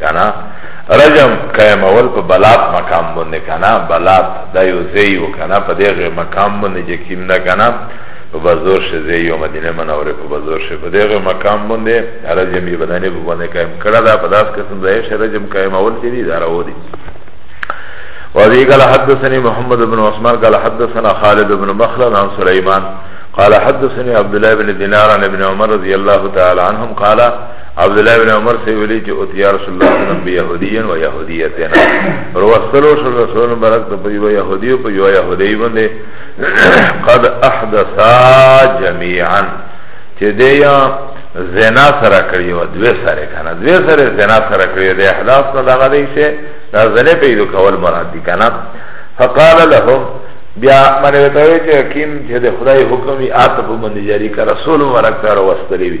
کنا رجم قائم اول په بلات مقام باندې کنا بلات دا یو زیو کنا په دغه مقام باندې چې کیم نه کنا په بازور شه زیو مدینه منوره په بازور شه په دغه مقام باندې رجم یې بدنه په باندې قائم کړه دا په داس قسم ځای شه رجم قائم اول چې دی دا راو دی وذي قال حدثني محمد بن عثمان قال حدثنا خالد بن مخلد عن سليمان قال حدثني عبد الله بن دينار عن ابن عمر رضي الله تعالى عنهم قال عبدالله بن عمر سے ویلی چه اتیا رسول اللہ صلی اللہ علیہ وسلم بیہودین و یہودیتین روستلو شر رسول اللہ برک تو پا یو یہودی و پا یو یہودی بندے قد احدثا جمیعا چه دیا زنا سره کړی و دوی سره کنه دوی سره زنا سره کړی د احداث نه دغه دی چې دا زنه پیدا کول مراد دي کنه فقال لهم بیا منه وتاوی چې حکیم چې د خدای حکم یې آت په باندې جاری کړ رسول مبارک سره واستلی وی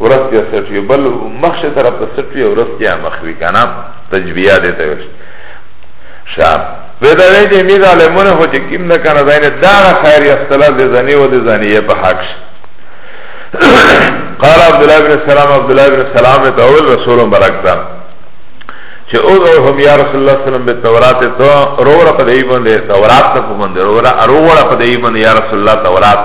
ورست یا سټ وی بل مخ شه طرف ته سټ وی ورست یا مخ وی کنه تجبیه دی ته وش شام ودا وی چې می ظالمونه هو چې کیم نه کنه داینه دا خیر یا اصطلاح د زنی و د زنیه په حق شه قال عبد الله بن سلام عبد الله بن سلام ته اول رسول مبارک دا چې او هم یا رسول الله صلی الله علیه وسلم به تورات ته روړه په دی باندې تورات ته په باندې روړه اروړه په دی باندې یا رسول الله تورات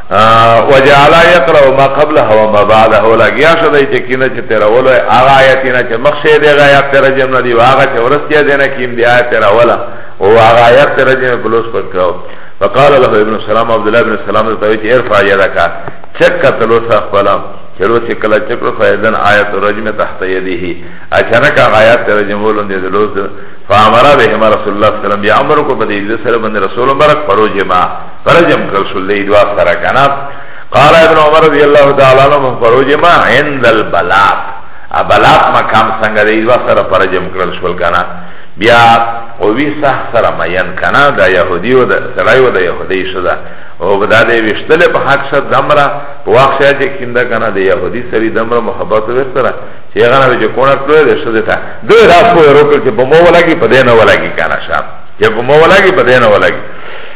وجعل يقرأ ما قبله وما بعده لګیا شو دای چې کینه چې تیرولو هغه آیاتینه چې مخشه دی هغه آیات ترجم نه دی هغه چې ورسیا دی نه کیم دی آیات تیروله او هغه آیات ترجم بلوس پر کړو فقال له ابن سلام عبد الله ابن سلام ته وی چې ارفع يدك چک کتلو خپلم چلو چې کله چکر فیدن آیت رجم تحت یده اچانک آیات رجم ولون دې دلوز فامر به رسول الله صلی الله علیه وسلم بیا امر کو په دې سره باندې رسول مبارک پروجه ما فرجم کل سلی دوا سره کنه قال ابن عمر رضی الله تعالی عنہ فروج ما عند البلاط ابلاط مقام څنګه دی دوا سره فرجم کل سول کنه بیا او وی صح سره مین کنه دا يهودي او دا سړی او دا يهودي شدا او دا دې وشتل په حق سره دمره په واقع چې کیندا کنه د يهودي سری دمره محبت ورسره چې هغه نه چې کونه کړو دې شدا ته دوی راځو ورو کې په مو ولاګي په دینه ولاګي کنه شام چې په مو ولاګي په دینه ولاګي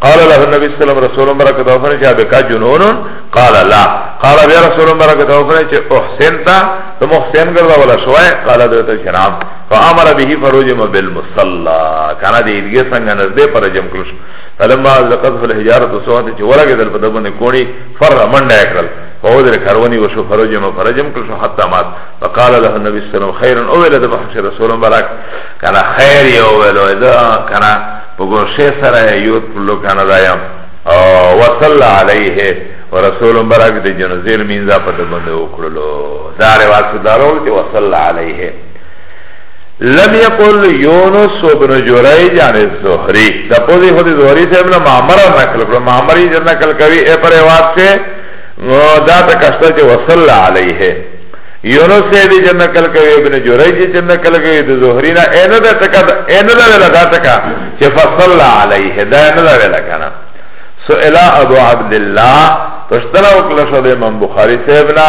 قال له النبي صلى الله عليه وسلم رسول الله برکت او فرمایي چې بکا جنون قال لا قال بیا رسول الله برکت او فرمایي چې احسن تا ته محسن ګرځا ولا شوای قال ده ته شرام فامر به فروجم بالمصلى کنه دې دې څنګه نزدې پر جم کړش فلما لقد في الحجاره سوات چې ورګه دل په دبنه کوړي فر منډه کړل فوز رکروانی وشو فرجم فرجم کل شو حتی مات فقال له النبي صلى الله عليه وسلم خيرا اولا ده بحش رسول برک کنا خير يولا ده کنا په ګوشه سره یوت پلو کنه دایا وصلی علیه ورسول برک د جنازې مینځه په د باندې وکړلو دا رواج دارو چې وصلی علیه لم یقل یونس ابن جریج عن الزهری دا پوزی خود زهری سے ابن معمر نقل کرو معمری جن نقل کوي اے پر روایت سے دا تکشتا چه وصلی علیه یونس سیدی چه نکل کوی ابن جریجی چه نکل کوی ده زهرینا اینو ده تکا اینو ده ویلا ده تکا چه فصلا علیه ده اینو ده ویلا کنا سئلا ابو عبدالله پشتنا وکلا شده امام بخاری سیبنا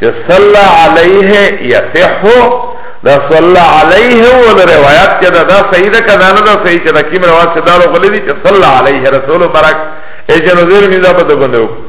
چه صلا علیه یصحو ده صلا علیه و ده روایت چه ده ده صحیح ده کنا ده صحیح چه ده کیم روایت چه دارو غلی دی چه صلا علیه رسول برک ایچه نظیر میزا پا ده بنده وکلا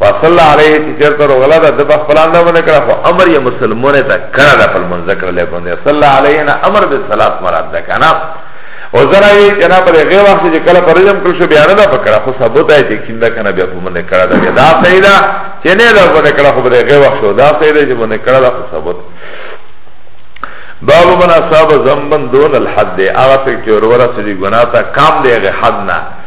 فصلى عليه چه چرته رغلا ده ده بخبلان ده منه کرا خو امر یا مسلمونه تا کرا ده فل منذکر لے بنده صلى عليه نا امر ده صلاة مراد ده کنا او زرا یی کنا پر غی وخت چې کله پر رجم کړ شو بیا نه دا پکړه خو ثبوت دی چې کیندا کنا بیا په منه کړه دا دا صحیح ده چې نه دا په کړه خو پر غی وخت شو دا صحیح دی چې منه کړه دا خو ثبوت باب من اصحاب ذنبن دون الحد هغه څوک چې ورور سړي ګناه ته کام دی غي حد نه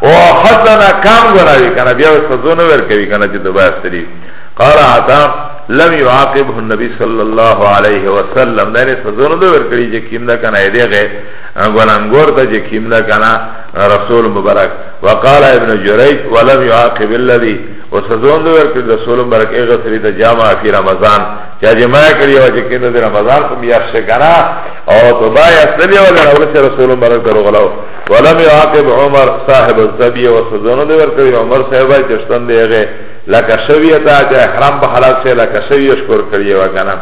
او حسنا کام گناوی کنا بیا سزونو ور کوي کنا چې دوبه استری قال عطا لم يعاقبه النبي صلى الله عليه وسلم دا نه سزونو دو ور کړی چې کیم دا کنا ایدغه غلنګور ته چې کیم دا کنا رسول مبارک وقال ابن جريج ولم يعاقب الذي وسزون دو ور کړی رسول مبارک هغه سری ته جامع فی رمضان چې جمع کړی و چې کینه د رمضان په میاشت کنا او توبه یې استری ولا رسول مبارک درو غلاو ولم يعاقب عمر صاحب الزبيه وسدونو دي ورکوي عمر صاحب چشتن دي هغه لکه شویه تا چې احرام په حلال شي لکه شویه شکر کړی و کنه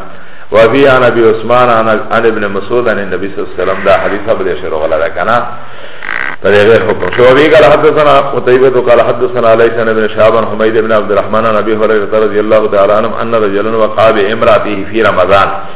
وفي عن ابي عثمان عن عن ابن مسعود عن النبي صلى الله عليه وسلم دا حديث ابو شروع غلا كنا طريقه حكم شو ابي قال حدثنا قتيبة قال حدثنا ليس عن ابن شهاب عن حميد بن عبد الرحمن عن ابي هريره رضي الله تعالى عنه ان رجلا وقع بامراته في رمضان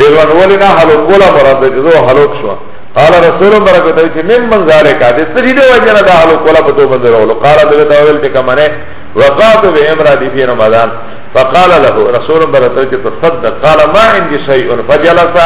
لیلون ولی نا حلوک بولا مراد ده جزو حلوک شوا قال رسول برکت ہے من من ذالک آدی سری دے وجنہ دا حلوک بولا پتو منزل اولو قال دلت اول تکا منے وقات بے امرا دی فی رمضان فقال له رسول برکت ہے تصدق قال ما عندي شيء فجلس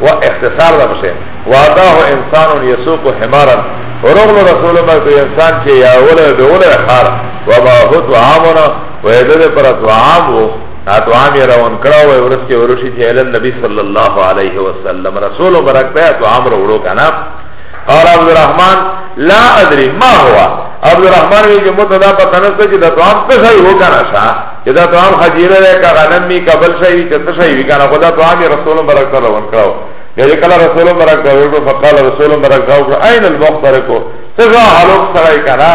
واختصار نفسه وعداه انسان يسوق حمارا ورغل رسول برکت انسان چه یا اولا دولا خار وما هو طعامنا ویدد پر طعام اتو عامی روان کراو او رسکی ورشی چه الان نبی صلی اللہ علیہ وسلم رسول و برک پی اتو عام رو رو کنا قال عبد الرحمن لا ادری ما هوا عبد الرحمن وی جمع تدا پتا نستا چه دا تو عام تشای ہو کنا شا چه دا تو عام خجیره رای که غنم می که بل شای چه تشای وی کنا خدا تو عامی رسول و برک پی روان کراو یعنی کلا رسول و برک پی روان کراو فقال رسول و برک پی روان کراو این المخترکو سزا حلوک سرائی کنا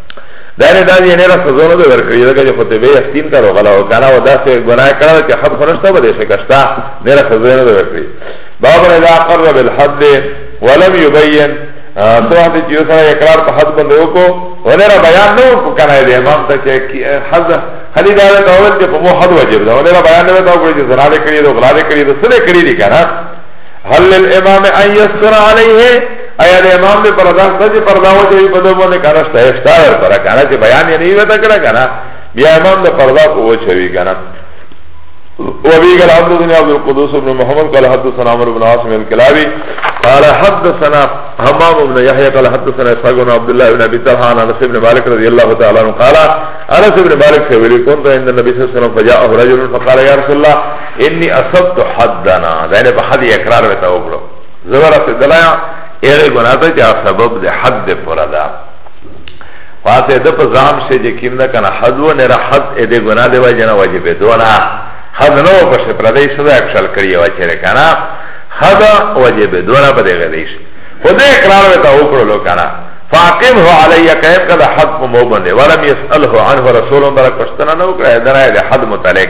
دانه دا یې نه را سزونه د ورکړي دا چې خطبه یفتین کړو غلا او کنه ودا سه ګناه کړو چې حد خرشته بده شه کښتا نه را سزونه د ورکړي باب نه دا قرب بالحد ولم یبین تو هته چې سره اقرار په حد باندې وکړو ولر بیان نو کو کنه دې امام ته چې حد خلی دا ته اول چې په مو حد واجب دا ولر بیان نو ته کو چې زنا دې کړی دا غلا دې کړی دا سره کړی دي کنه هل للامام ان يستر عليه ایا د امام دې پر ځان څه پردا و چې په دغه باندې کار شته افطار پر کنه چې بیان یې نه وته کړه کنه بیا امام د پردا کو و چوي کنه وابي قال حدثنا عبد القدوس بن محمد قال حدثنا عمرو بن عاصم الكلابي قال حدثنا حمام بن يحيى قال حدثنا اسحاق بن عبد الله بن ابي طلحه عن انس بن مالك رضي الله تعالى عنه قال انس بن مالك سئل كنت عند النبي صلى الله عليه وسلم فجاءه رجل فقال يا رسول الله انی اصبت حدنا دینه په حد اقرار وته وکړو زبر ته دلایا ایغه گناه ته چې سبب د حد پر ده فاته د په ځام سه چې کیم نه کنه حد و نه حد ا دې گناه دی وای جنا واجب دونه حد نو په شه پر دې سره اکشل کړی و چې کنه حد واجب دونه په دې غلیش خدای اقرار وته وکړو لو کنه فاقمه علی کیف کله حد مو باندې ولم یساله عنه رسول الله برک پښتنه نو کړه درای د حد متعلق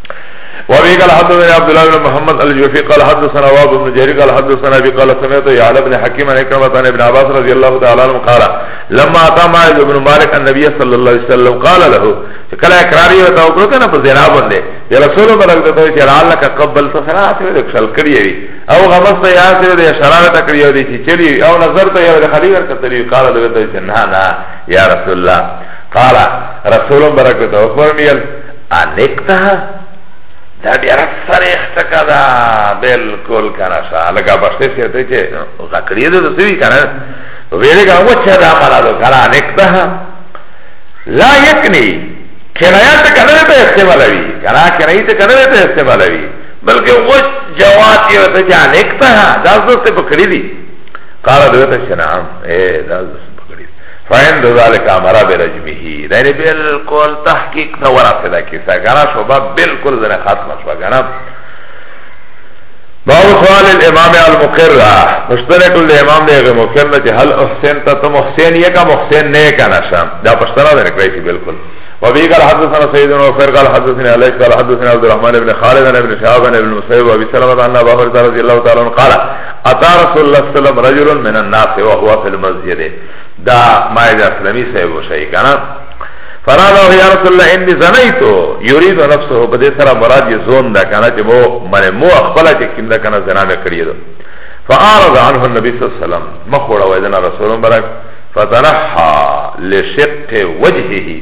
وابي قال حدثنا عبد الله بن محمد الجوفي قال حدثنا واب بن جرير قال حدثنا ابي قال سمعت يعلى بن حكيم عن كما عن ابن عباس رضي الله تعالى عنه قال لما اتى معاذ بن مالك النبي صلى الله عليه وسلم قال له قال اقراري وتا وکړو کنه په زنا باندې يا رسول الله برکت ته چې لعلك قبل صفرات دې خل کړی وي او غمس ته یا سره دې شرارت کړی وي چې چلی او نظر ته یو خلیل کتلی قال له ته نه نه یا رسول الله قال رسول الله برکت ته فرمایل انکتها دا ډیره سریخ ټکا دا بالکل کنه شا لکه پښتې څه ته چې غکړې ده څه وی کنه ویلې کا و چې دا مرا دو کرا نکته لا یکنی کرایه ته کنه ته استعمال وی کرا کرایه ته کنه ته استعمال وی بلکې و جواب یې ته چې نکته دا څه په کړی دي قال دوی ته شنام اے دا څه فعند ذلك امر برجمه دینه بالکل تحقیق نه ورسه دا کیسه غنا شوبه بالکل زنه ختم شو غنا باب سوال الامام المقر مشترک الامام دغه مقر نه هل احسن ته محسن یک محسن نه کنه شم دا پښتنه نه کوي بالکل وابي قال حدثنا سيد بن وفير قال حدثنا عليك قال حدثنا عبد الرحمن بن خالد بن شهاب بن مسعود وابي سلمة عن ابي هريره رضي الله تعالى عنه قال اتا رسول الله صلی الله علیه وسلم رجل من الناس وهو في المسجد دا ماید اسلمی صاحب وشای کنا فراده یا رسول الله انی زنیتو یرید نفسه په دې سره مراد یې زون دا کنا چې مو مله مو خپل چې کیم دا کنا زنا مې کړی دو فاعرض عنه النبي صلی الله علیه وسلم مخوړه وای دا رسول مبارک فتنحى لشق وجهه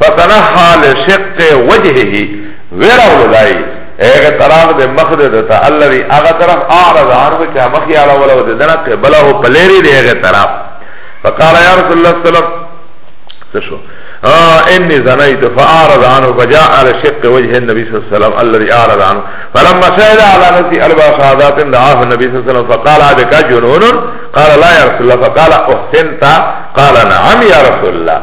فتنحا لشق وجهه ویراولو دای اغه طرف ده مخده ده تا الذي اغه طرف اعرض عنه چا مخی علا ولا ده دنا قبله پلیری ده اغه طرف فقال يا رسول الله صلى الله عليه وسلم تشو اني زنيت فاعرض عنه فجاء على شق وجه النبي صلى الله عليه وسلم الذي اعرض عنه فلما شهد على نفسي اربع شهادات دعاه النبي صلى الله عليه وسلم فقال ابك جنون قال لا يا رسول الله فقال احسنت قال نعم يا رسول الله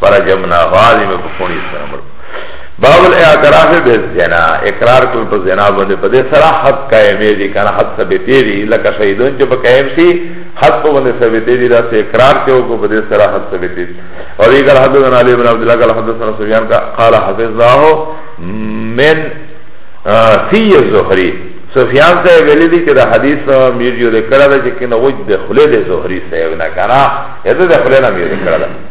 فرجمنا غازی میں پکونی سر مرکو باب الاعتراف بالزنا اقرار کول په زنا باندې په دې سره حد قائمې دي کنه حد ثابتې دي لکه شهیدون چې په قائم شي حد په باندې ثابتې دي دا سه اقرار ته وکړو په دې سره حد ثابتې دي او دې کله حدثنا علي بن عبد الله قال حدثنا سفيان قال حفظه من في الزهري سفیان سے ویلی دی کہ دا حدیث میریو دے کرا دا جکن وجد خلید زہری سے ونا کنا یہ دے خلینا میریو دے کرا دا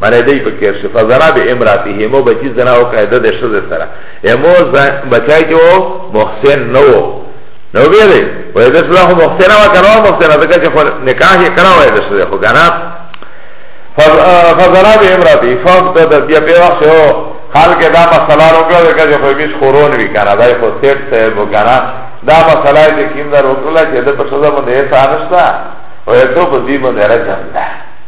معنی دی په کیر شو فزنا به امراته مو بچی زنا او قاعده د شذ سره امو بچای کې وو محسن نو نو به دی وای د سره هو محسن وا کړو محسن دا چې نکاح یې کړو وای د سره خو غنا فزنا به امراته فقط د بیا په وخت شو حال کې دا مسله وکړه چې خو بیس خورون وی کنه دا خو سیټ ته وګرا دا مسله چې کیندر وکړه چې د په سزا باندې سارستا او ته په دې باندې راځم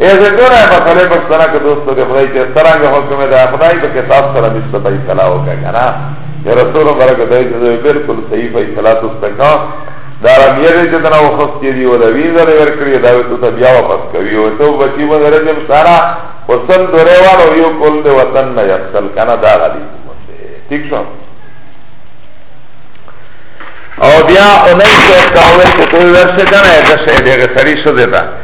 ایزه کنه مسئله پښتنه که دوستو که خدای چه سرانگه حکم ده خدای به کتاب سره مشت فیصله وکه کنه یا رسول برکه ده ایزه بلکل صحیح فیصله تستکا دارا میره چه دنا وخص که دی و ده ویزه ده ورکری داوی تو تا بیا وفت کوی و تو بچی من رجم سارا و سن دو ریوان و یو کل ده وطن نا یقصل کنه دارا دی ٹھیک شو او بیا اونیس کاوی که توی ورشه کنه ایده شه دیگه سری شده ده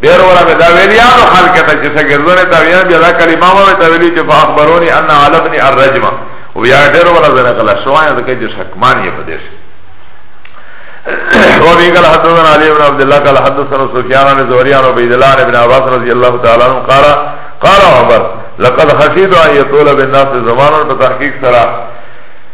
دیر ورا می دا ویلی آنو خلق تا چه سگردون تا وینا بیا دا کلمه ما می تا ویلی چه فا اخبرونی ان علبنی الرجمه و بیا دیر ورا زنه قلع شوانی دکه چه شکمانی پدیش وابي قال حدثنا علي بن عبد الله قال حدثنا سفيان عن زهري عن عبيد الله بن عباس رضي الله تعالى عنه قال قال عمر لقد خشيت ان يطول بالناس زمان بتحقيق سرا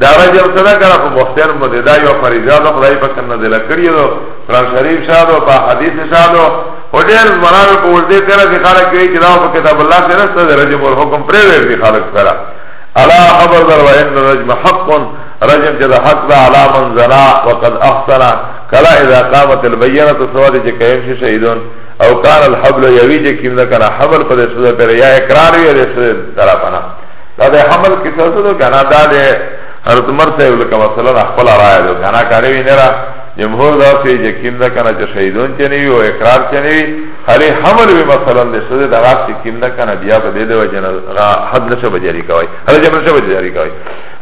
دا رجب صدا کرا په مختار باندې دا یو فریضه ده خدای په کنه دل کړی دو قرآن شریف شادو په حدیث شادو هډل مرار په ور دې کرا چې خلک کوي چې دا په کتاب الله سره ست رجب او حکم پر ور دي خلک کرا الا خبر در وان رجب حق رجب جدا حق دا علا من زنا وقد احسن کلا اذا قامت البینه سواد چې کایم شي شهیدون او کان الحبل یوی چې کیم نه کنه حبل په دې سوده پر یا اقرار یې دې سره طرفنا دا د حمل کې څه ده کنه دا د هر تمر ته ولکه مثلا خپل راي ده کنه کاری وی نه را جمهور دا سي چې کیم ده کنه چې شهیدون چې نه وي او اقرار چې نه وي هرې حمل وی مثلا د څه د غاښ چې کیم ده کنه بیا په دې د وجه نه حد نشه بجاری کوي هر جمع نشه بجاری کوي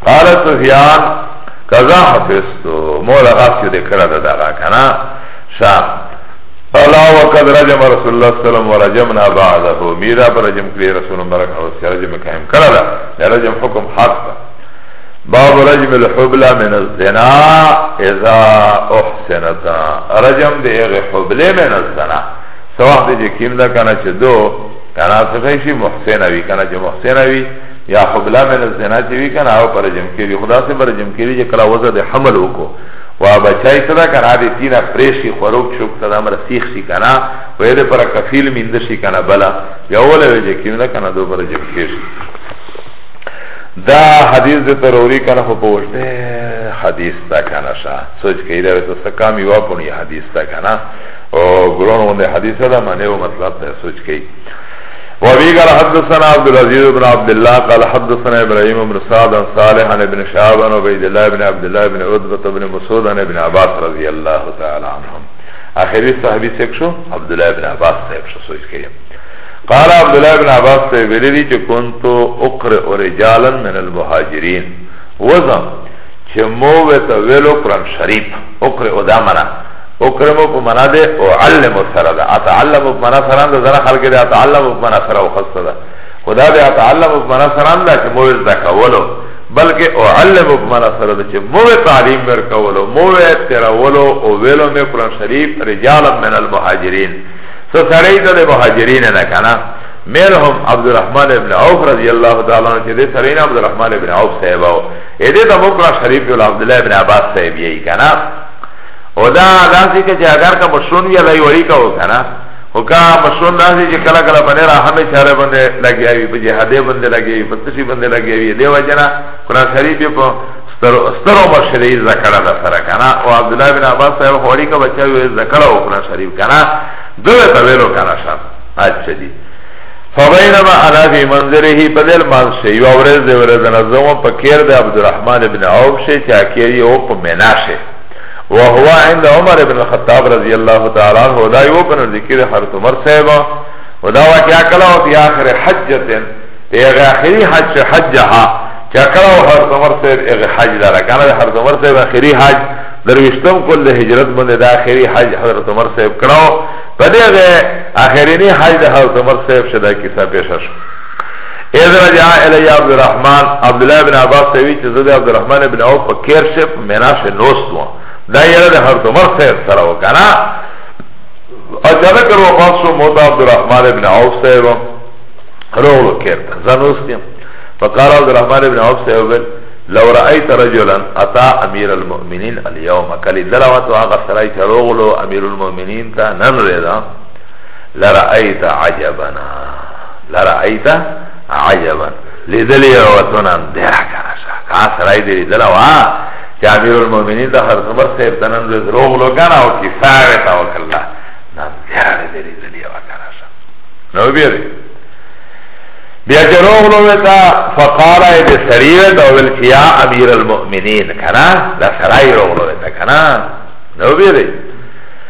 قال سفیان قضا حفظ تو مولا غاښ دې کړه دا کنه شاه الا وقد رجم رسول الله صلی الله علیه وسلم ورجمنا بعده میرا پر رجم کړی رسول مبارک او سره رجم قائم کړه دا رجم حکم خاص ده باب رجم الحبلة من الزنا اذا احسنتا رجم ده اغه حبلة من الزنا سواء ده جه کم ده کنه چه دو کنه سخی شی محسنه وی کنه چه محسنه وی یا حبلة من الزنا چه وی کنه او پر رجم کری خدا سے پر رجم کری جه کلا وزد حمل وکو و بچای څه ده کنه دی تینا پریشی خوروک شوک څه ده مره سیخ شي کنه و یې پر کفیل میند شي کنه بلا یا ولا وجه کینه کنه دو پر جب کیش دا حدیث دې تروری کنه خو پوښته حدیث تا کنه شا سوچ کې دا ته سکام یو پونی حدیث تا کنه او ګرون ونه حدیث ده معنی او مطلب ته سوچ کې وابي قال حدثنا عبد العزيز بن عبد الله قال حدثنا ابراهيم بن سعد عن صالح عن ابن شهاب عن عبيد الله بن عبد الله بن عتبة بن مسعود عن ابن عباس رضي الله تعالى عنهم اخری صحابی سیک شو عبداللہ ابن عباس صاحب شو سوچ کئی قال عبداللہ ابن عباس صاحب لیدی چه کنتو اقرئ رجالا من المهاجرین وزم چه موویتا ویلو قرآن شریف اقرئ دامنا اکرمو پا منا ده اعلمو سره ده اتعلمو پا منا سران ده زنا خلق ده اتعلمو پا منا سره وخص ده خدا ده اتعلمو پا منا سران ده چه موز ده کولو بلکه اعلمو پا منا سره ده چه موز تعلیم بر کولو موز ترولو او ویلو می قرآن شریف رجالا من المهاجرین سو سره ده مهاجرین نکنه منهم عبد الرحمن ابن عوف رضی اللہ تعالی عنہ چه ده سرین عبد الرحمن ابن عوف صحبه ایده ده مقرآن شریف یول عبدالله ابن عباس صحبیه کنا او دا داسې که چې اگر که مشون بیا دای وړي کا وکنه او کا مشون داسې چې کله کله باندې را همې چاره باندې لګیا وي په جهاد باندې لګیا وي په تشي باندې لګیا وي دی وجنا قرآن شریف په ستر ستر عمر شری ذکر دا سره کنه او عبد الله بن عباس صاحب وړي کا بچا وي ذکر او قرآن شریف کنه دوی ته ویلو کنه شر اچھا جی فبینما انا فی منظره بدل مان شی یو ورځ د ورځ نظم په کیر د عبدالرحمن ابن عوف شی چا کیری او په مینا شی وهو عند عمر بن الخطاب رضی اللہ تعالی عنہ دا یو بن ذکر حضرت عمر صاحب و دا واقعا کلا و فی آخر حجت پیغ آخری حج حجها چا کلا و حضرت عمر صاحب اغ حج دارا کانا دا حضرت عمر صاحب آخری حج دروشتم کل دا حجرت بند دا آخری حج حضرت عمر صاحب کلاو پا دیغ آخرینی حج دا حضرت عمر صاحب شدا کسا پیشا شو اذ رجع الی عبد الرحمن عبد الله بن عباس سوی چې زده عبد الرحمن بن عوف په کیر شپ مینا شه نوست و دا یره د هر عمر سید سره وکنا اچانک وفات شو موت عبد الرحمن بن عوف سید رولو کیرتا زنوستیم فقال عبد الرحمن بن عوف سید لو رأيت رجلا أتى أمير المؤمنين اليوم قال للا واتو آغا سرائی چروغلو أمير المؤمنين تا نن رضا لرأیت عجبنا لرأیت عجبا لیدلی روتونا دیرا کنا شا کاس رائی دیلی دلا وا چه امیر المومنین دا حضرت عمر صاحب تنن روز روغ لو کنا و کساوی تا وکلا نام دیرا دیلی دلی وا کنا شا نو بیوی بیا چه روغ لو ویتا فقالا ایده سریوی تا ویل چه یا امیر المومنین کنا دا سرائی روغ لو ویتا کنا نو بیوی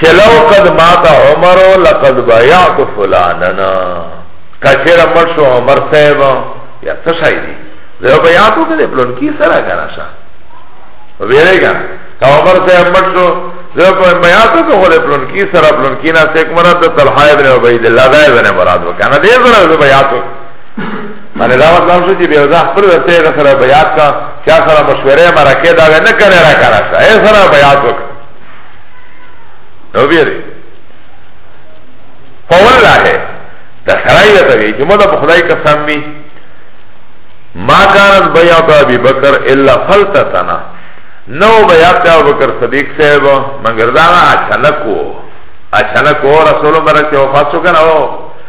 چه لو قد مات عمر لقد بایعت فلاننا کچر مرشو عمر صاحب یا تشای دی زیو بایعتو کنه پلون کی سرا کنا شا ویره کنا که عمر صاحب مرشو زیو بایعتو که خود پلون کی سرا پلون کی نا سیک مراد تلحای بن عبید اللہ دائی بن مراد وکانا دیز را زیو بایعتو معنی دا مطلب شو چې بیا ځه خپل ورته یې سره بیات کا چا سره مشوره مرکه دا نه کړی را کړه شه یې سره بیات وک نو بیا دې په والله دا خړای ته وی چې موږ په خدای قسم می ما کان بیات ابي بکر الا فلتتنا نو بیات ابو بکر صدیق صاحب مگر دا اچانک وو اچانک وو رسول الله برکت وفات شو کنه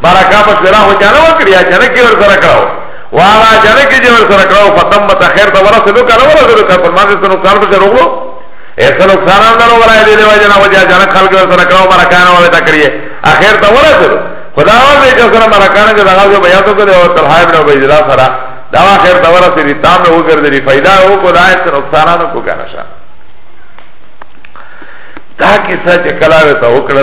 برکا په سره هو جنه وکړیا جنه کې ور سره کړو والا جنه کې ور سره کړو ختم مت خیر ته ورسه نو کړو ورسه نو کړو ماته ته نو کار به روغو ایسا نقصان هم نو ورای دې دی وجه نه وجه جنه خلک ور سره کړو برکا نه وته کړی اخر ته ورسه خدا ورته چې سره برکا نه دا غو بیا ته کړو او طلحه ابن عبید الله سره دا اخر ته ورسه دي تام نه وګرځي فائدہ او کو دا ایسا نقصان نه کو کنه شه دا کیسه چې کلاوه ته وکړه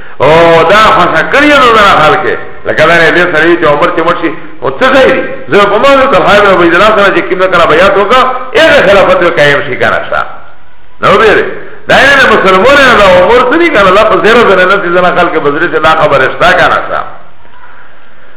او دا خوښه کړی نو دا حال کې لکه دا نه دې سره چې عمر چې مرشي او څه ځای دی زه په ما ته حال به دې لاسره چې کیمه کرا بیا توګه اغه خلافت قائم شي کنه شا نو به دا نه مسلمان نه دا عمر څه دی کنه لا په زیرو زنه نه ځنه خلک بزرګ دا خبره شتا کنه شا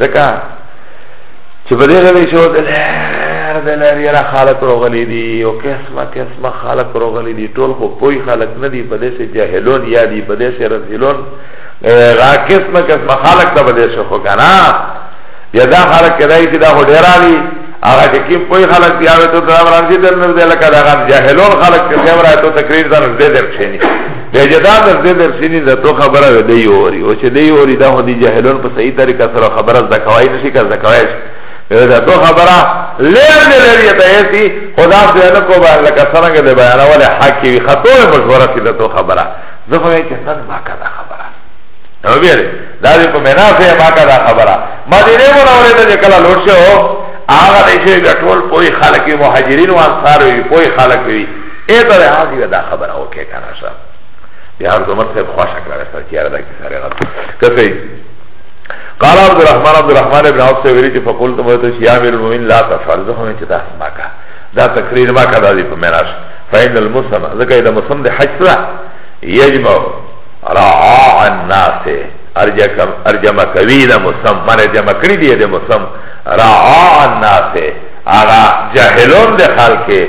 ځکه چې په دې غلې شو د لار د لار یې خلک روغلي دي او قسمه قسمه خلک روغلي دي ټول خو پوي خلک نه دي په دې سه جاهلون یا دي په دې سه رسولون را قسمه قسمه خلک ته په دې سه خو کنه بیا دا خلک کدای چې دا هو ډیر علي هغه چې کوم پوي خلک دی هغه ته دا راځي د نور د لکه دا جاهلون خلک چې خبره ته تقریر ځنه دې درښني بیا جدا در دې در سینی د تو خبره وې دی اوري او چې دی اوري دا هو دی جهلون په صحیح طریقه سره خبره د کوي نشي کا زکوي دا تو خبره لیر دې لري ته ایسی خدا دې نه کو باندې لکه څنګه دې بیان ولا حق وی خطو مشوره دې تو خبره زه خو یې چې نن ما کړه خبره نو بیا دا دې په مینا سه ما کړه خبره ما دې نه ورولې ته کله لوټ شو هغه دې چې ټول پوي خلک مهاجرین او انصار وي پوي خلک وي اے تو یہاں دیو دا خبر ہو کے کنا سا یہ ہر زمر سے خوش اکلا رسا چیارا دا کی سارے غلط کسی قال عبد الرحمن عبد الرحمن ابن عوف سے ویلی چی فقول تو مہتو چی یا میر المومن لا تفعل زخم چی دا سما کا دا تقریر ما کا دا دی پمینا شا فإن المسلم ذکر اذا مسلم دی حج سا یجمع رعاع الناس ارجمع کوی دا مسلم من ارجمع کری دی دا مسلم رعاع الناس اغا جهلون ده خلقه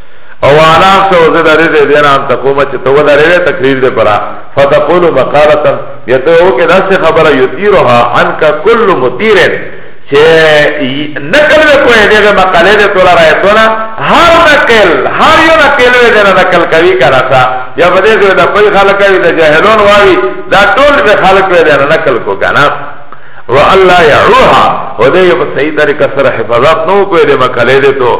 او انا سوزه داری ده دینا ان تقوم چه تو داری ده تقریر ده پرا فتقول مقالتا یتو که دست خبر یتیرها عنکا کل متیرن چه نکل ده کوئی ده ده مقاله ده تولا رای تولا هر نکل هر یو نکل ده دینا نکل کوي کرا سا یا بده ده ده کوئی خلق کوي ده جاهلون واوی ده طول ده خلق ده دینا نکل کو کنا و الله یعوها و ده یو سید ده کسر حفظات نو کوئی ده مقاله ده تو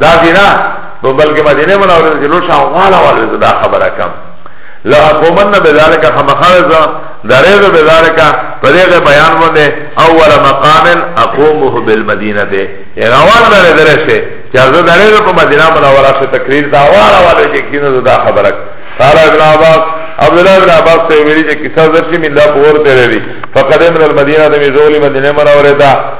دا دینا په بلکې مدینه منوره کې لور شاو والا والو زدا خبره کم لا قومن بذالک خمخرز دریز بذالک پدیغ بیان مونده اول مقام اقومه بالمدینه ده اغوال دره دره شه چه از دریز پا مدینه منوره شه تکریر دا والا والو چه کینو زدا خبره قال ابن عباس عبدالله ابن عباس سے ویلی چه کسا زرشی من دا پور تیرے دی فقدم من المدینه ده میزولی مدینه منوره ده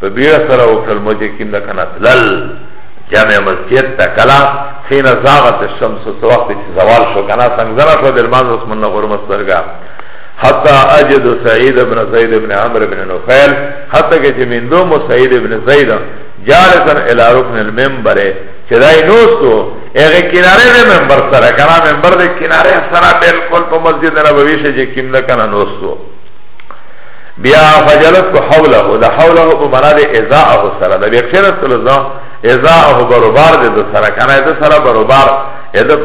په بیړه سره وکړل مو چې کیم ده کنه تلل جامع مسجد ته کلا حين زاغت الشمس سو وخت چې زوال شو کنه څنګه زرا شو د لمانځ اوس من غور مسترګا حتى اجد سعيد بن زيد بن عمرو بن نفيل حتى کې چې من دوم سعيد بن زيد جالسا الى ركن المنبر چې دای نوستو هغه کناره د منبر سره کنه منبر د کناره سره بالکل په مسجد نبوي شې چې کیم نه کنه نوستو بیا فجلست حوله ده حوله په معنا ده ازاءه سره ده بیا کښینستلو ده ازاءه بروبار ده ده سره کنه ده سره بروبار ده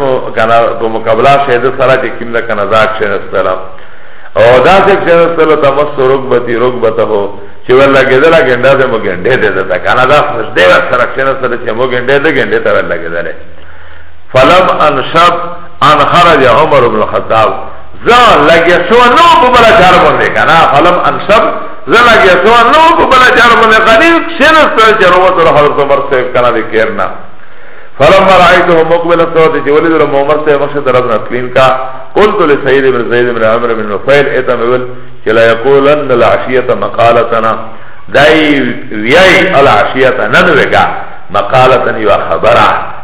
په مقابله شه ده سره چې کیم ده کنه ده کښینستلو او دا سه کښینستلو تمس رکبتی رکبته هو چې ولا ګدل ګنده ده مو ګنده ده ده کنه ده سجده سره کښینستلو چې مو ګنده ده ګنده ته ولا ګدل فلم انشب ان خرج عمر بن الخطاب زان لگیا سو نو په بل چار باندې کنه فلم انصب زان لگیا سو نو په بل چار باندې قدیم شنستر چرو تر حضرت عمر صاحب کنه دې کېرنا فلم رايته مقبل الصوت چې ولید له عمر صاحب مخه درب نتلین کا قلت لسيد بن زيد بن عمر بن نفيل اتمول چې لا يقولن العشيه مقالتنا دای ویای العشيه نن وګه مقالتن یو خبره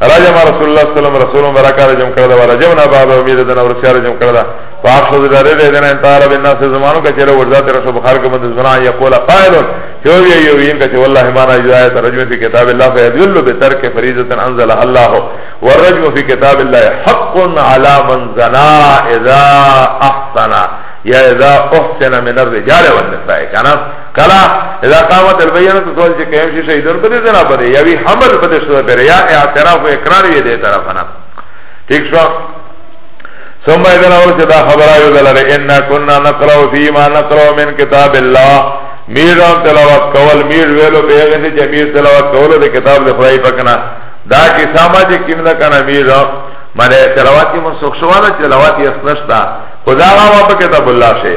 رجم رسول الله صلی الله علیه وسلم رسول مبارک رجم کړه دا رجمنا بعد امیر دنا ورسیا رجم کړه دا فاخذ دره دې دنا انتار بالناس زمانو کا چیرې ورځات رسول بخار کې مند زنا یقول قائل یو یو یو کا چې والله ما نه جاء ترجمه فی کتاب الله فیدل بترک فریضه انزل الله والرجم فی کتاب الله حق علی من زنا اذا احسن یا اذا احسن من الرجال والنساء کنا کلا اذا قامت البینه تو سوال چې قائم شي شهیدون په دې ځنا باندې یا وی حمل په دې سره پر یا اعتراف او اقرار یې دې طرف نه ٹھیک شو ثم اذن اور چې دا خبره یو دلاره ان كنا نقرا فی ما نقرا من کتاب الله میر رام تلاوت کول میر ویلو بیغه نه چې میر تلاوت کول د کتاب د خدای پکنا دا کی سماج کیم نه کنه میر رام مله تلاوت منسوخ شواله تلاوت یې سنشتا خدا غوا په کتاب الله شه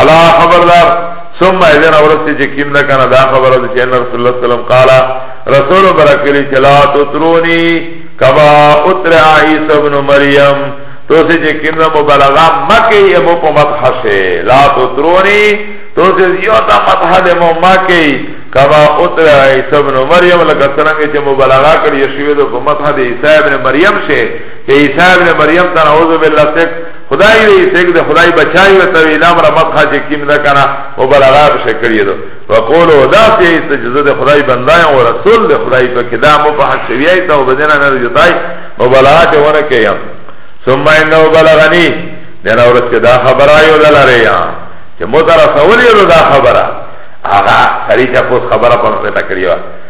الا خبردار ثم اذن اورسته چې کیم نه کنه دا خبره ده چې ان رسول الله سلام قال رسول برکلی چلا تو ترونی کما اتر عیسی ابن مریم تو سے چې کیم نه مبالغه مکه یې مو په مت حسه لا تو ترونی تو سے یو تا مت حد مو مکه کما اتر عیسی ابن مریم لکه څنګه چې مبالغه کړی شوی د په مت حد عیسی ابن مریم شه عیسی ابن مریم ته اعوذ بالله خدای دې سګ دې خدای بچای وته ویل امر مخه چې کیم ده کنه او بلغا په شکل یې دو وقولو دا چې سجده دې خدای بندای او رسول دې خدای په کدا مو په حق شویای ته او بدنه نه جتای او بلغا ته ونه کیم ثم انه بلغنی دنا ورس کې دا خبره یو دلاره یا چې مو تر سوال یو دا خبره هغه سړی چې خبره په مخه تکریو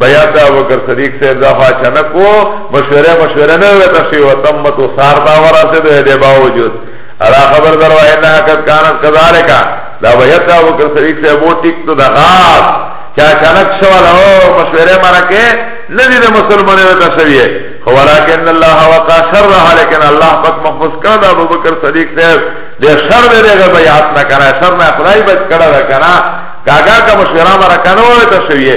بیا دا وکر صدیق صاحب دا خو اچانک کو مشوره مشوره نه وته شی او تم تو سار دا وراسه ده دی باوجود الا خبر در وای نه حقت کانت کذالک دا بیا دا وکر صدیق صاحب وو ټیک تو دا غاز چا اچانک شو له مشوره مره کې نه دي مسلمانې وته شی خو ولکن الله وقا شر لكن الله پاک محفوظ کړ دا ابو بکر صدیق صاحب دې شر دې بیات نه کړه شر نه خدای بچ کړه کړه کاګه کا مشوره مره کنه وته شی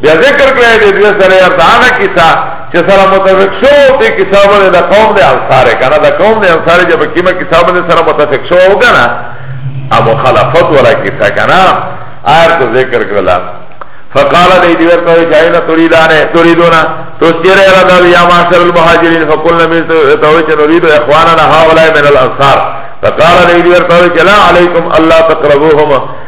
بیا ذکر کړی دی دوی سره یار دا هغه کیسه چې سره متفق شو دې کیسه باندې د قوم د انصار کنه د قوم د انصار چې په کیمه کیسه باندې سره متفق شو او کنه ابو خلافت ولا کیسه کنه آر تو ذکر کړل فقال دی دی ورته چې اینا تريدانه تريدونه تو چیرې را دا یا معاشر المهاجرین فقلنا من تو چې نريد اخواننا هؤلاء من الانصار فقال دی دی ورته چې لا علیکم الله تقربوهما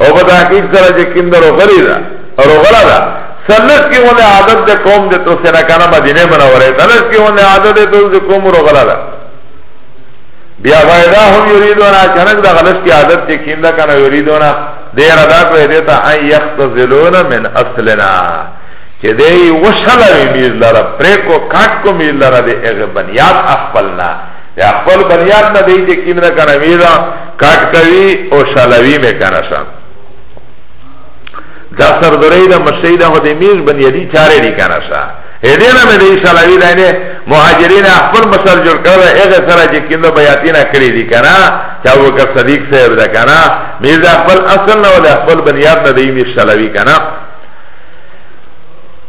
او په تحقیق سره چې کوم د روغلی ده روغله ده سلس کې ونه عادت د قوم د تو سره کنه مدینه منوره سلس کې ونه عادت د تو د قوم روغله ده بیا فائدہ هم یریدون اچانک د غلس کې عادت چې کوم ده کنه یریدون دیر ادا کوي دیتا ان یختزلون من اصلنا چې دی وشله میز لره پریکو کاټ کو میز لره د اغه بنیاد خپلنا یا خپل بنیاد نه دی چې کیمره کنه میرا کاټ کوي او شالوي مې کنه شم دا سردرې دا مشي دا هدي میز بن یدی چارې دي کنه شا هدي نه مې دې شالوي دا نه مهاجرین خپل مسر جوړ کړل هغه سره چې کیندو بیاتینا کړی دي کنه چا وکړ صدیق صاحب دا کنه میز خپل اصل نه ولا خپل بنیاد نه دی میز شالوي کنه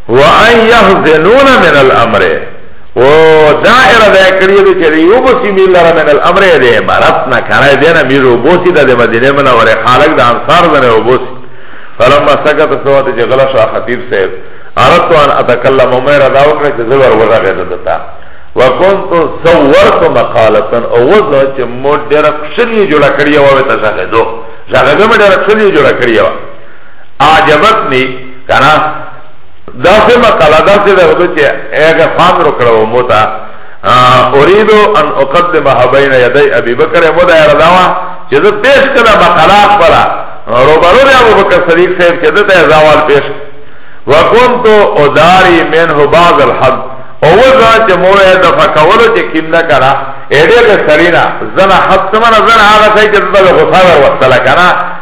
وان يحزنون من الامر او دائره دا کړی دی چې یو بوسی مل لره من الامر دی امارت نه کړای دی نه میرو بوسی د مدینه منوره خالق د انصار نه او بوسی فلما سکت سوات چې غلا شاه خطیب صاحب اردت ان اتکلم عمر دا وکړه چې زور وځه دتا وکنت صورت مقالتا او وځه چې مو ډېر خشنی جوړ کړی و او ته ځه دو ځه مې ډېر خشنی جوړ کړی و عجبتنی کنا دا سه مقاله دا سه ده چې هغه خان رو کړو موتا اريد ان اقدم بين يدي ابي بکر مودا رضوا چې زه پیش کړه مقاله خپل روبرو دی ابو بکر صدیق صاحب چې دته زوال پیش وكنت اداري منه بعض الحد او وزا چې موه د فکولو چې کیم نه کړه اډه سرینا زنا حد سمنا زنا هغه ځای چې د غصه ور وصله کړه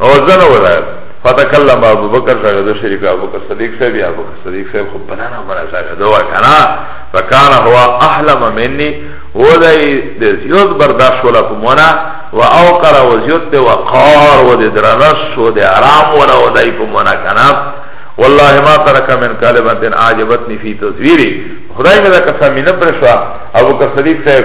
وزن ولایت فتکلم ابو بکر صاحب دو شریک ابو بکر صدیق صاحب یا ابو بکر صدیق صاحب خو بنانا بنا صاحب دو کنا فکان هوا احلم منی و دای د زیوت برداشت ولا پمونا و اوقر و زیوت د وقار و د درنس و د آرام ولا و دای پمونا کنا والله ما ترک من کلمه عجبتنی فی تصویری خدای می دا قسم نه پرشوا ابو بکر صدیق صاحب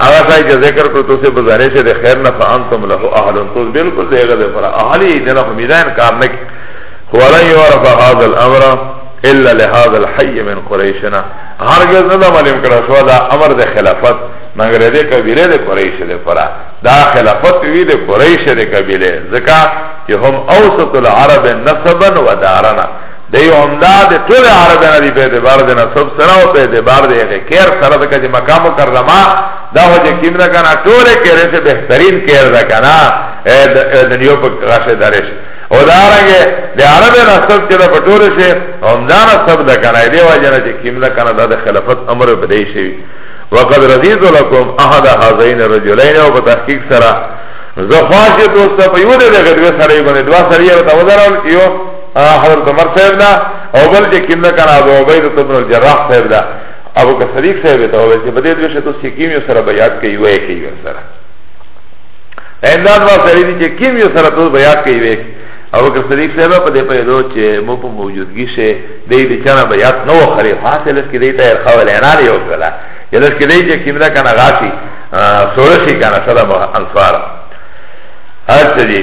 هغه ځای چې ذکر کړو تاسو به ځانې چې د خیر نه فانتم له اهل تاسو بالکل دغه د پر اهل یې نه په میدان کار نه ولا يعرف هذا الامر الا لهذا الحي من قريشنا هرگز نه معلوم کړه شو دا امر د خلافت مگر دې قبيله د قريش د پر دا خلافت وی د قريش د قبيله ځکه چې هم اوسط العرب نسبا ودارنا دی همدا د ټول عرب نه دی په اعتبار د نسب سره او په اعتبار د هغه کیر سره د کجه مکه مکرمه دا هو چې کیم نه کنه ټول کیر څه بهترین کیر ده کنه د دنیا په غاشه درش او دا رنګه د عرب نسب چې په ټول شي همدا نسب ده کنه دی وجه نه چې کیم نه کنه د خلافت امر په دی شي وقد رضيت لكم احد هذين الرجلين وبتحقيق سره زخواشه تو سره په یو دغه دوه سره یو دغه دوه سره یو تا وزرال یو حضرت عمر صاحب دا او بل چې کیم نه کنه ابو عبیده ابن الجراح صاحب دا ابو بکر صدیق صاحب ته وویل چې بده دوی شته چې کیم یو سره بیات کوي وای کوي یو سره انداز وا سره دي چې کیم یو سره ته بیات کوي وای ابو بکر صدیق صاحب په دې پیدو چې مو په موجودګی شه دې دې چانه بیات نو خري حاصل کې دې ته خول اعلان یو کړه یلس کې دې چې کیم نه کنه غاټي سورشي کنه سره انصار اچھا جی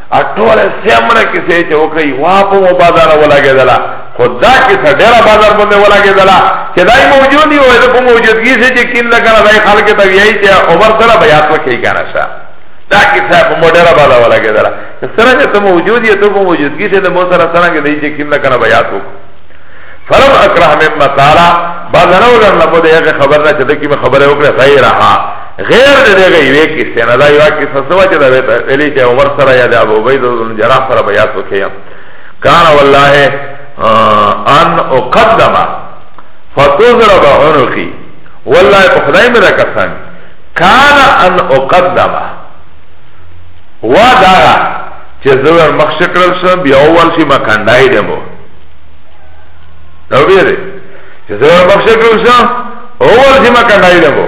اټول سیمره کې سې چې وکړي وا په مبادر ولګېدلا خدا کې سډېرا بازار باندې ولګېدلا چې دای موجود دی او د موجودګي سې چې کین لګره دای خلک ته ویایي چې عمر سره بیا څه کوي کنه شه دا کې صاحب مډېرا بازار ولګېدلا سره چې موجود دی ته موجودګي سې د مو سره سره کې دی چې کین لګره بیا څه فلم اکرام مطالعه بازار ولر لمو دې خبر نه چې د کیمه خبره وکړه غیره غیر د دغه یوې کیسې نه دا یوه کیسه سوه چې دا ویته ویلي چې عمر سره یا د ابوعبید بن جراح سره به یاد وکړي کان والله ان اقدم فتضرب عنقي والله په خدای مې دا قسم کان ان اقدم ودا چې زور مخ شکرل شم بیا اول شي ما کندای دمو نو بیا دې چې زور مخ شکرل شم اول شي ما کندای دمو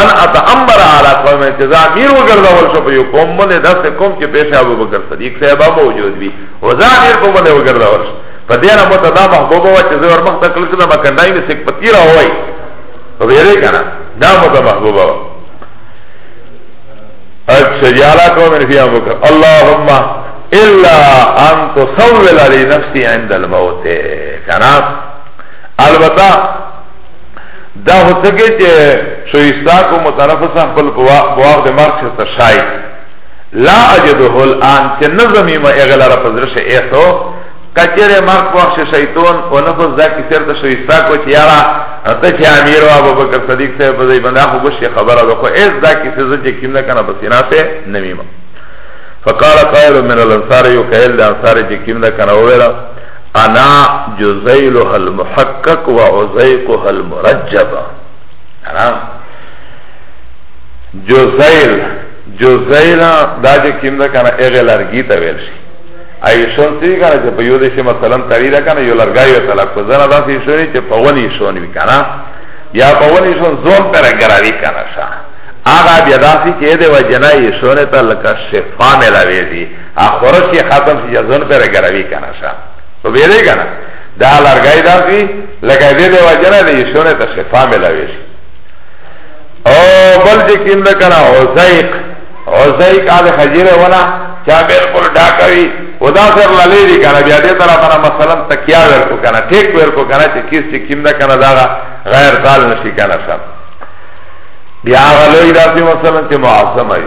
ان اتعمر على قوم چې دا امیر وګرځول شو په یو قوم باندې داس قوم چې پیش ابو بکر صدیق صاحب موجود وي او دا امیر په باندې وګرځول شو په دې نه مت دا محبوب و چې زور مخ تکل کړه ما کنای نه سک پتی را وای په ویره کنه دا مت محبوب و اچھا یالا قوم فی ابو بکر اللهم الا ان تصول لي نفسي عند الموت کنه البته دا خو څه کې چې شویستا کو متنفس خپل بواغ د مرګ څخه تشای لا اجده الان چې نظمی ما اغلا را پزرش ایتو کچره مرګ په وخت شیطان او نفس دا کې چرته شویستا کو چې یارا ته چې امیر او ابوبکر صدیق صاحب په ځای باندې خو بشي خبره ده خو ایز دا کې څه چې کیم نه کنه بسینا ته نمیمه فقال قائل من الانصار یو قائل د انصار چې کیم نه کنه وره انا جزیلها المحقق و عزیقها المرجبه انا جزیل جزیل دا چې کیم ده کنه هغه لرګي ته ویل شي ایشون سی کنه چې په یو دې مثلا تړی ده کنه یو لرګي یو تلک په ځنه داسې شونی چې په ونی شونی وي کنه یا په ونی شون زون پر ګراوی کنه شا هغه بیا داسې چې دې وجنای شونه ته لکه شفا ملاوي دي اخورش یې ختم شي ځون پر ګروي کنه شا په بیره کنه دا لارګای دا وی لکه دې د وجنه دې شونه ته شفا ملوي شي او بل چې کیند کنه عزیق عزیق هغه خجیره ونه چا بالکل ډاکوي ودا سر للی دی کنه بیا دې طرف نه مثلا تکیا ورکو کنه ټیک ورکو کنه چې کیس چې کیند کنه دا غیر تعال نشي کنه شپ بیا غلوی داسی مثلا چه معاصم وی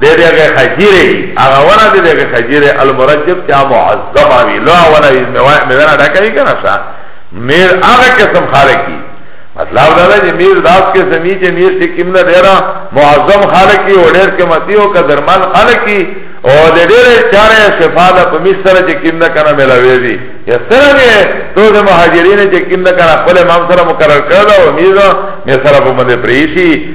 ده ده غی خجیره اغا ونا ده ده غی خجیره المرجب چا معظمه وی لو ونا میوانا ڈکوی کنا شا میر اغا قسم خارکی مطلب دا ده جه میر داس قسمی چه میر چه کم ده دیرا معظم خارکی و دیر قمتی و قدرمن خارکی او ده دیر چاره شفا ده پا میر سر چه کم ده کنا ملاوی دی یا سر ده تو ده مهاجرین چه کم ده کنا خل امام سر مقرر کرده و میر ده میر سر پا مده پریشی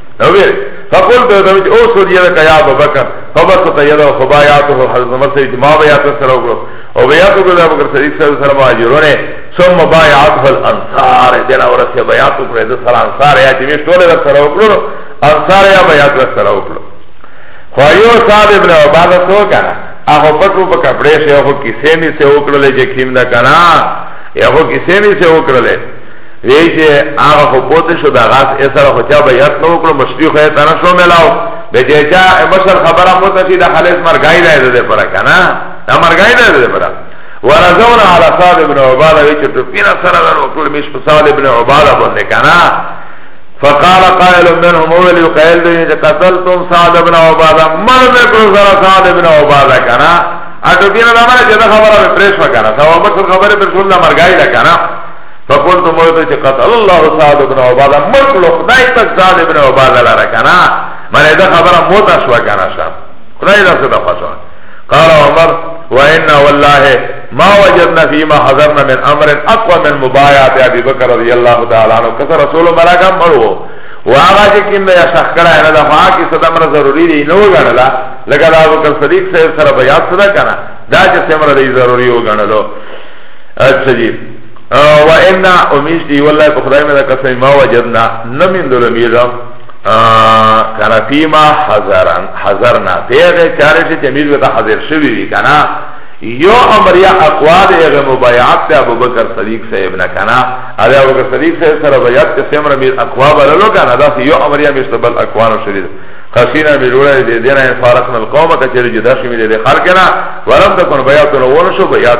اویر فقول تو دوی او سود یدا کیا ابو بکر فبسط یدا خبایاته حضرت عمر سے ما بیات سر وگرو او بیات کو ابو بکر صدیق صلی اللہ علیہ وسلم اجرون ثم بایات الانصار دینا ورس بیات کو رد سر انصار یا جمی ٹولے در سر وگرو انصار یا بیات در سر وگرو خوایو صاحب ابن عبادہ سو کنا اخو پکو پا کپڑے سے اخو کسی می سے وکڑلے جے کیم دا کنا اخو کسی می سے وکڑلے وی چه آغا خو پوت شو دا غاس ایسر خو چا بیعت نو کرو مشری خو ایتا نشو ملاو بی چه چا مشر خبرا پوت شی دا خلیص مرگای دا ایده ده پرا کنا دا مرگای دا ایده ده پرا ورزون على صاد ابن عبادة وی چه تفین سر در وکل میش صاد ابن عبادة بنده کنا فقال قائل منهم اول يقائل دين چه قتلتم صاد ابن عبادة مر مکر سر صاد ابن عبادة کنا اٹو پینا دا مانا چه دا خبرا بی پریش مکانا سوا مکر خبر پر شل دا مرگای دا کنا فقلت مولتو چه قتل الله سعد ابن عباده مکلو خدای پاک سعد ابن عباده لره کنا منه ده خبره موتا شوا کنا شا خدای لسه ده خوشا قال عمر وإنا والله ما وجدنا فيما حضرنا من أمر أقوى من مبايعة أبي بكر رضي الله تعالى عنه كسر رسول مراكم مرو وآغا چه کم یا شخ کرا ہے ندا فاق کی صدا مرا ضروری دی نو گانا لا لگا دا بکر صدیق صاحب سر بیاد صدا کنا دا چه سمرا دی ضروری ہو گانا لو اچھا جی و انا امیش دی والله په خدای مې دا قسم ما وجدنا نمین دلمیږم کنه فیما حضرن حضرنا پیغه چاره چې تمیز وته حاضر شوی وی کنه یو امر یا اقوال هغه مبایعت ته ابو بکر صدیق صاحب نه کنه اده ابو بکر صدیق صاحب سره بیعت ته سمره میر اقوا بللو کنه دا یو امر یا مستبل اقوال شوی خسینا می جوړه دې دینه فارقنا القوم کچری جدا شوی دې خلق نه ورم ته کون بیعت نو ورشو بیعت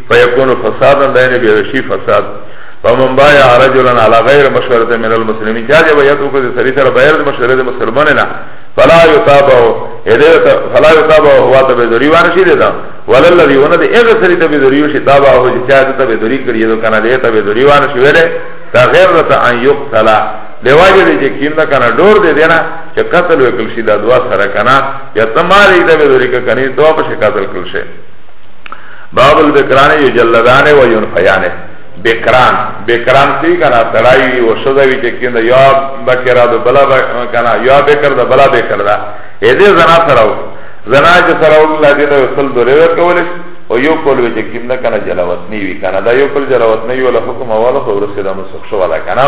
فیکون فسادا دین بیوشی فساد فمن بایا رجلا علی غیر مشورت من المسلمین چا جب یتو کو سری سره بغیر مشورت مسلمان نه فلا یتابو هدایت فلا یتابو هو ته به ذری وان شي دیتا وللذی ونه د اغه سری ته به ذری شي تابا هو چې چا ته به ذری کړی یو کنه دیتا به ذری وان شي وره تا غیر ته ان یقتل دیواجه دی چې کیم نه کنه ډور دی دینا چې قتل وکړ شي دا دوا سره کنه یا تماری ته به ذری کنه تو په شي قتل کړ شي باب البکران یجلدان و ینفیان بکران بکران سی کنا سرائی وی و شده وی چه کن دا یا بکرا دا بلا کنا یا بکر دا بلا بکر دا ایده زنا سراو زنا چه سراو اللہ دیتا وی صل دو ریور کولش و یو کل وی چه کم دا کنا جلاوت نیوی کنا دا یو کل جلاوت نیوی ولا حکم اولا خورسی دا مسخشو والا کنا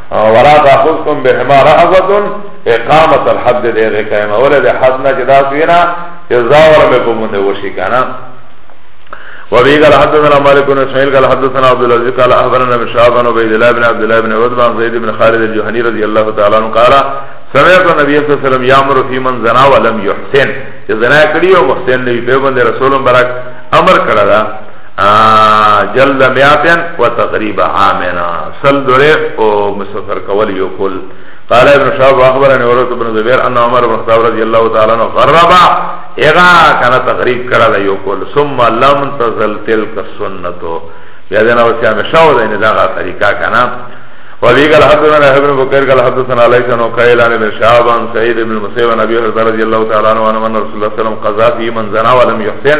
ولا تاخذكم بهما رهبه اقامت الحد دیغه قائمه ولا ده حد نه جدا سینا جزاور به کومه وشي کنه وابي قال حدثنا مالك بن اسماعيل قال حدثنا عبد العزيز قال اخبرنا ابن شهاب عن عبيد الله بن عبد الله بن عتبة عن زيد بن خالد الجهني رضي الله تعالى عنه قال سمعت النبي صلى الله عليه وسلم يامر في من زنا ولم يحسن زنا کړی او محسن نه وي په باندې رسول برک امر کړه جلد میاتن و تقریب عامنا سل دوره او مسافر کول یو کل قال ابن شعب اخبرني ورث بن زبير ان عمر بن الخطاب رضي الله تعالى عنه غرب اغا كان تغريب کرا لا يقول ثم لم تزل تلك السنه بیا دنا وسیا مشاو دین دا غا طریقہ کنا وفي قال حدثنا ابن بكر قال حدثنا علي بن قيل عن ابن شعب عن سعيد بن المسيب عن ابي هريره رضي الله تعالى عنه ان رسول الله صلى الله عليه وسلم قضى في من زنا ولم يحسن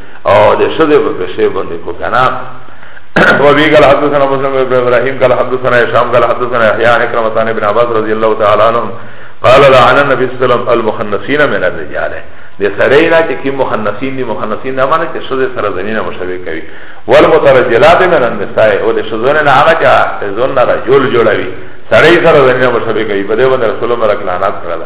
او ده شده به پیشه بنده کو کنا وابي قال حدثنا مسلم بن ابراهيم قال حدثنا هشام قال حدثنا يحيى عن كرمتان ابن عباس رضي الله تعالى عنهم قال لعن النبي صلى الله عليه وسلم المخنثين من الرجال ده سرينا چه كم مخنثين دي مخنثين ده معنی چه شده سر زنين مشابه كوي والمترجلات من النساء و ده شدون نعمه چه زن رجل جوڑوي سرين سر زنين مشابه كوي بده بند رسول مرک لعنات کرده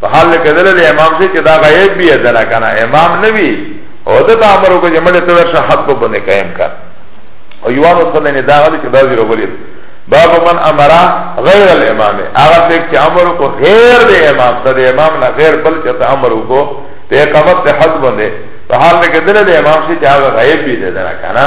په حال کې دل له امام سي چې دا غیب بي دنا کنه امام نه وي او د امر کو چې مړ ته ورشه حد په باندې قائم کړ او یوانو سره نه دا غلي چې دا زیرو غلي باب من امرا غیر الامام هغه څوک چې امر کو غیر د امام ته د امام نه غیر بل چې ته امر کو ته اقامت ته حد باندې په حال کې دل له امام سي چې هغه غیب بي دنا کنه